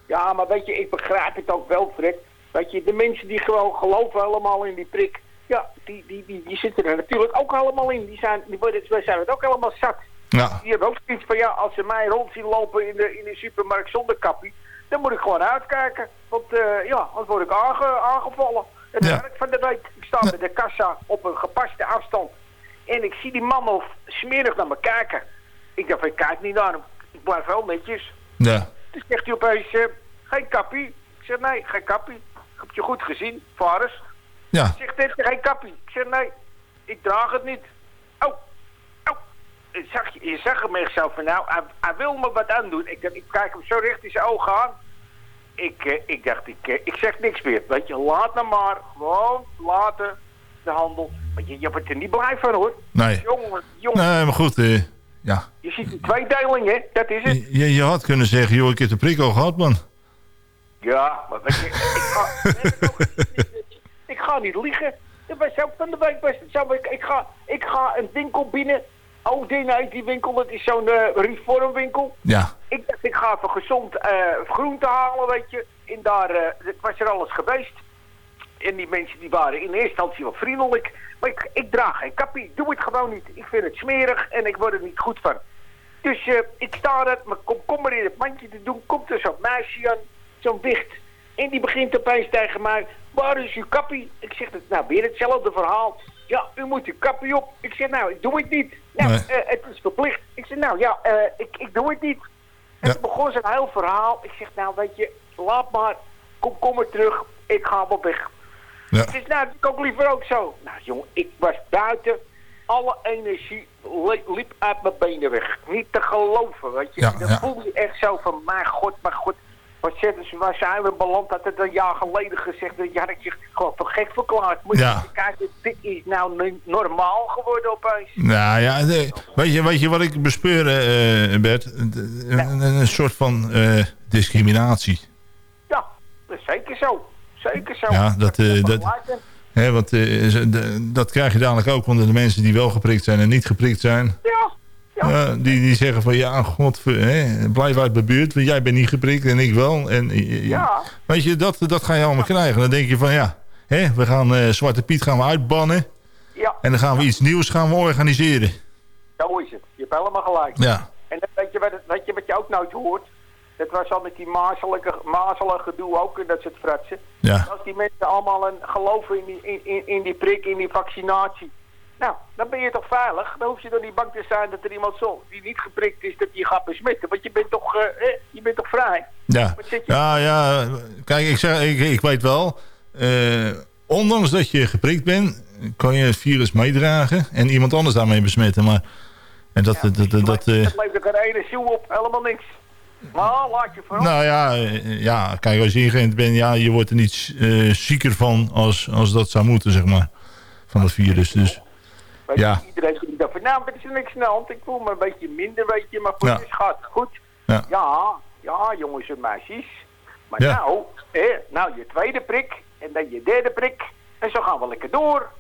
Ja, maar weet je, ik begrijp het ook wel, Fred. Weet je, de mensen die gewoon geloven helemaal in die prik... Ja, die, die, die, die zitten er natuurlijk ook allemaal in. Die zijn, die worden, wij zijn het ook allemaal zat. Ja. Die hebben ook zoiets van, ja, als ze mij rond zien lopen in de, in de supermarkt zonder kappie... dan moet ik gewoon uitkijken. Want eh, ja, anders word ik aange, aangevallen. Het Ja. werk van de week. Ik sta bij de kassa op een gepaste afstand. En ik zie die man al smerig naar me kijken. Ik dacht, ik kijk niet naar hem. Ik blijf wel netjes. Ja. Toen zegt hij opeens, eh, geen kappie. Ik zeg, nee, geen kappie. Heb je goed gezien, vaders? Ja. Zegt hij, geen kappie. Ik zeg, nee, ik draag het niet. Oh, oh. Je zag, je zag hem echt zo van, nou, hij, hij wil me wat aandoen. Ik, ik kijk hem zo recht in zijn ogen aan. Ik, eh, ik dacht, ik, eh, ik zeg niks meer. Weet je, laat nou maar. Gewoon laten, de handel. Want je, je wordt er niet blij van, hoor. Nee. Jongen, jongen. Nee, maar goed. eh, ja. Je ziet een tweedeling, hè? Dat is het. Je, je had kunnen zeggen, joh, ik heb de prik al gehad, man. Ja, maar weet je, ik ga, ik ga niet liegen. Dat was ook van de week best. Ik, ik, ga, ik ga een winkel binnen. Oh, die heet die winkel. Dat is zo'n eh, reformwinkel. Ja. Ik dacht, ik ga even gezond eh groente halen, weet je. En daar was er alles geweest. En die mensen die waren in eerste instantie wel vriendelijk. Maar ik, ik draag geen kappie. Ik doe het gewoon niet. Ik vind het smerig en ik word er niet goed van. Dus eh, ik sta er, mijn komkommer in het mandje te doen. Komt er zo'n meisje aan, zo'n wicht. En die begint opeens tegen mij. Waar is uw kappie? Ik zeg, nou weer hetzelfde verhaal. Ja, u moet uw kappie op. Ik zeg, nou, ik doe het niet. Nou, Nee. eh, het is verplicht. Ik zeg, nou ja, eh, ik, ik doe het niet. En toen begon een heel verhaal. Ik zeg, nou weet je, laat maar. Kom, kom maar terug. Ik ga wel weg. Ja. Nou, dat doe ik ook liever ook zo. Nou jongen, ik was buiten. Alle energie li- liep uit mijn benen weg. Niet te geloven, weet je. Ja, dan ja. voel je echt zo van, mijn god, mijn god. Wat zetten ze, waar zijn we beland? Dat het een jaar geleden gezegd. Dat had ik zich gewoon voor gek verklaard. Moet Ja. je kijken, dit is nou normaal geworden opeens. Nou ja, de- weet, je, weet je wat ik bespeur, eh, Bert? Een, een, een soort van eh, discriminatie. Ja, dat is zeker zo. Zeker zo. Ja, dat, eh, heb dat-. Hè, want eh, de- dat krijg je dadelijk ook onder de mensen die wel geprikt zijn en niet geprikt zijn. Ja, Ja, die, die zeggen van ja, god, hè, blijf uit mijn buurt, want jij bent niet geprikt en ik wel. En, Ja. Weet je, dat, dat ga je allemaal krijgen. Dan denk je van ja, hè, we gaan Zwarte Piet gaan we uitbannen. Ja. En dan gaan we iets nieuws gaan we organiseren. Zo is het. Je hebt helemaal gelijk. Ja. En weet je, wat, weet je wat je ook nooit hoort? Dat was al met die mazelige, mazelige gedoe ook en dat soort fratsen. Ja. Als die mensen allemaal een, geloven in die, in, in, in die prik, in die vaccinatie. Nou, dan ben je toch veilig? Dan hoef je dan niet bang te zijn dat er iemand zo, die niet geprikt is, dat je gaat besmetten. Want je bent toch, eh, eh, je bent toch vrij? Ja, ja, ja. Kijk, ik, zeg, ik, ik weet wel. eh, ondanks dat je geprikt bent, kan je het virus meedragen en iemand anders daarmee besmetten. Maar, en dat, dat, dat, dat, eh, Dat leeft er ene ziel op, helemaal niks. Nou, laat je vooral. nou ja, ja, kijk, als je ingeënt bent, ja, je wordt er niet eh, zieker van als, als dat zou moeten, zeg maar. Van het virus, dus. Weet je, Ja. Iedereen die dacht van, nou, er is niks aan de hand. Ik voel me een beetje minder, weet je. Maar goed, Ja. het gaat goed. Ja. ja, ja, jongens en meisjes. Maar Ja. nou, hè, nou, je tweede prik en dan je derde prik. En zo gaan we lekker door.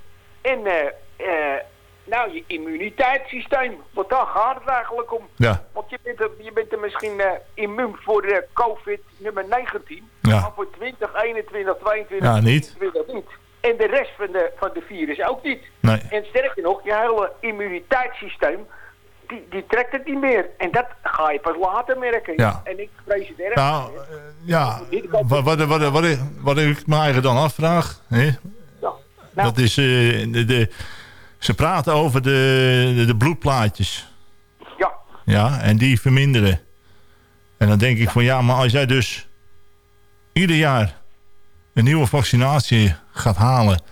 En, eh, eh, nou, je immuniteitssysteem. Want daar gaat het eigenlijk om. Ja. Want je bent er, je bent er misschien eh, immuun voor eh, COVID nummer 19. Ja. Maar voor 20, 21, 22, Ja, niet. 23 niet. En de rest van de, van de virus ook niet. Nee. En sterker nog, je hele immuniteitssysteem, die, die trekt het niet meer. En dat ga je pas later merken. Ja. En ik vrees het erg. Nou, eh, ja, wat, wat, wat, wat, ik- wat ik me eigen dan afvraag, hè, Nou. dat is, de, de, ze praten over de, de, de bloedplaatjes. Ja. Ja, en die verminderen. En dan denk ik van ja, maar als jij dus ieder jaar een nieuwe vaccinatie gaat halen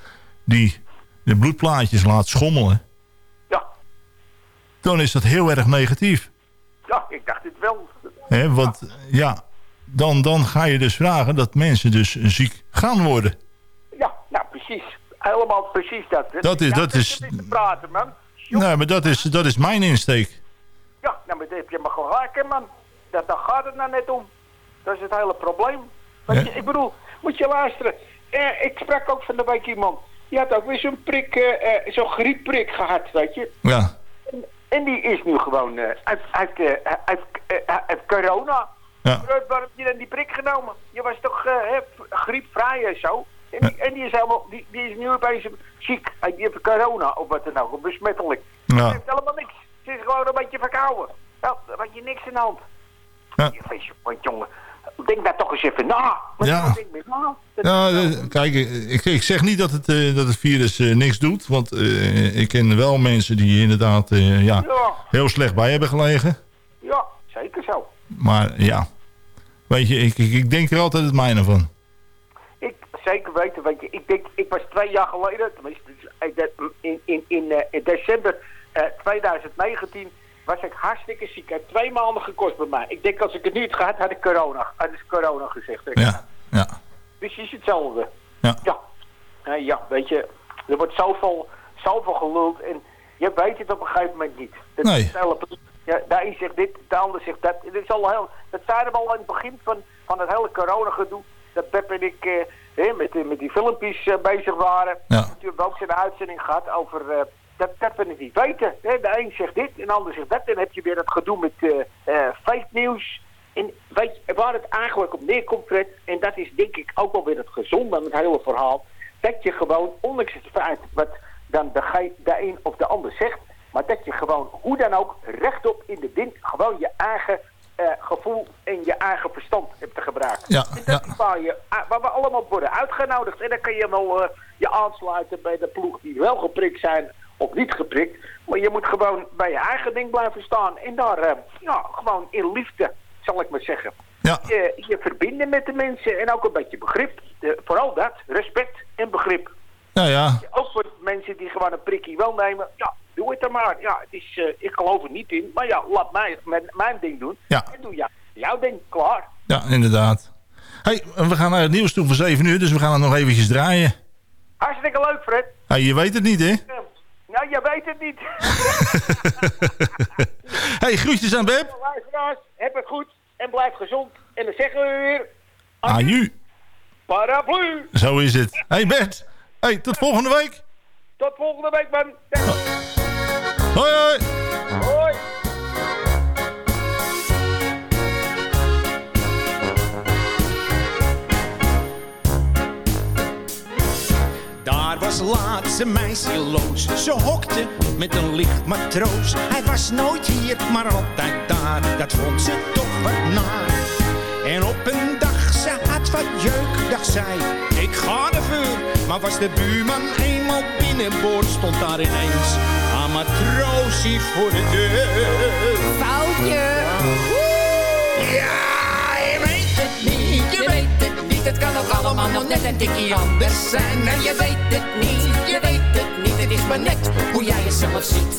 die de bloedplaatjes laat schommelen, Ja. dan is dat heel erg negatief. Ja, ik dacht het wel. Hè? Want ja, dan, dan ga je dus vragen dat mensen dus ziek gaan worden. Ja, nou precies. Helemaal precies dat. Dat is- dat is- te praten, man. Nee, maar dat is, dat is mijn insteek. Ja, nou, maar heb je maar gelijk, hè, man. Dat, daar gaat het nou net om. Dat is het hele probleem. Want Ja. ik bedoel, moet je luisteren. Eh, ik sprak ook van de week iemand. Die had ook weer zo'n prik, eh, eh, zo'n griepprik gehad, weet je. Ja, En, en die is nu gewoon eh, uit, uit, eh, uit, uit corona. Ja. Waarom heb je dan die prik genomen? Je was toch griepvrij en zo. En die, en die is helemaal, die, die is nu opeens ziek. Die heeft corona of wat dan ook, besmettelijk. Ja. Heeft helemaal niks. Ze is gewoon een beetje verkouden. Nou, dan had je niks in de hand. Ja. Want jongen, denk daar toch eens even na. Ja. ja eh, kijk, eh, ik, ik zeg niet dat het, eh, dat het virus niks doet. Want ik ken wel mensen die inderdaad ja, Ja. heel slecht bij hebben gelegen. Ja, zeker zo. Maar ja, weet je, ik, ik, ik denk er altijd het mijne van. Ik zeker weten, weet je, ik denk, ik was twee jaar geleden, tenminste eh, dat- in, in, in, eh, in december eh, 2019, was ik hartstikke ziek. Het heeft twee maanden gekost bij mij. Ik denk als ik het niet gehad, had ik corona, had ik corona gezegd. Ja, ja. Precies hetzelfde. Ja. Ja. Eh, ja, weet je, er wordt zoveel, zoveel geluld en je weet het op een gegeven moment niet. Dat Nee. is hele ja, de een zegt dit, de ander zegt dat. Het is al heel, dat zeiden we al in het begin van, van het hele corona-gedoe. Dat Pep en ik eh, hè, met, die- met die filmpjes eh, bezig waren. Ja. Natuurlijk hebben we ook zo'n uitzending gehad over eh, dat, dat we het niet weten. Hè. De een zegt dit en de ander zegt dat. En dan heb je weer dat gedoe met eh, eh, fake nieuws. En weet je, waar het eigenlijk op neerkomt, Fred, en dat is denk ik ook wel weer het gezonde aan het hele verhaal. dat je gewoon, ondanks het feit wat dan de, de een of de ander zegt, maar dat je gewoon, hoe dan ook, rechtop in de wind, gewoon je eigen eh, gevoel en je eigen verstand hebt te gebruiken. Ja, en dat is waar, je, ah, waar we allemaal worden uitgenodigd. En dan kan je wel eh, je aansluiten bij de ploeg die wel geprikt zijn of niet geprikt. Maar je moet gewoon bij je eigen ding blijven staan. En daar, eh, ja, gewoon in liefde, zal ik maar zeggen. Je, je verbinden met de mensen en ook een beetje begrip. Vooral dat, respect en begrip. Ja, ja. Ook voor mensen die gewoon een prikkie wel nemen. Ja, doe het er maar. Ja, het is, eh, ik geloof er niet in. Maar ja, laat mij mijn, mijn ding doen. Ja. En doe ja, jouw ding. Klaar. Ja, inderdaad. hey, we gaan naar het nieuws toe voor 7 uur, dus we gaan het nog eventjes draaien. Hartstikke leuk, Fred. Hey, je weet het niet, hè? Nou, je weet het niet. hey, groetjes aan Beb. Luisteraars, heb het goed en blijf gezond. En dan zeggen we weer... Aju. Paraplu. Zo is het. Hey Bert. Hey, tot volgende week. Tot volgende week, man. Hoi, hoi. Hoi. Daar was laatst een meisje loos. Ze hokte met een licht matroos. Hij was nooit hier, maar altijd daar. Dat vond ze toch wat naar. En op een dag, ze had wat jeuk, dacht zij. Ik ga de vuur. Maar was de buurman eenmaal binnenboord, stond daar ineens. Een matroosie voor de deur. Foutje. Ja, je weet het niet, je weet het niet. Het kan ook allemaal nog net een tikje anders zijn. En je weet het niet, je weet het niet. Het is maar net hoe jij jezelf ziet.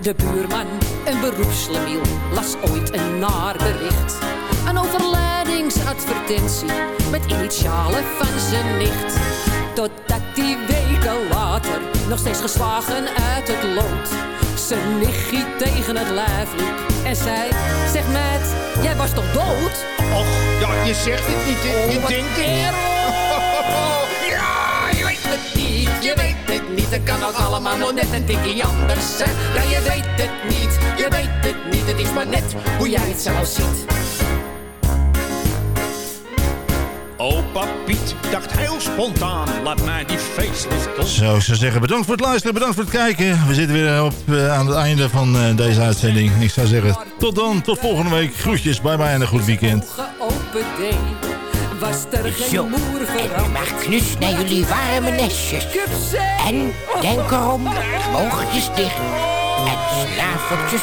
De buurman, een beroepslemiel, las ooit een naar bericht. Een overlijdingsadvertentie met initialen van zijn nicht. Totdat die weken later nog steeds geslagen uit het lood. Zijn nichtje tegen het lijf liep en zei, zeg meid, jij was toch dood? Och, ja, je zegt het niet, je, denkt het. Ja, je weet het niet, je weet het niet. Het kan ook allemaal nog net een tikje anders zijn. Ja, je weet het niet, je weet het niet. Het is maar net hoe jij het zelf ziet. Opa Piet dacht heel spontaan, laat mij die feestjes komen. Zo, ik zou zeggen bedankt voor het luisteren, bedankt voor het kijken. We zitten weer op, eh, aan het einde van eh, deze uitzending. Ik zou zeggen, tot dan, tot volgende week. Groetjes, bye bye en een goed weekend. Was er geen Zo, maar knus naar jullie warme nestjes. En denk erom, oogjes dicht en snaveltjes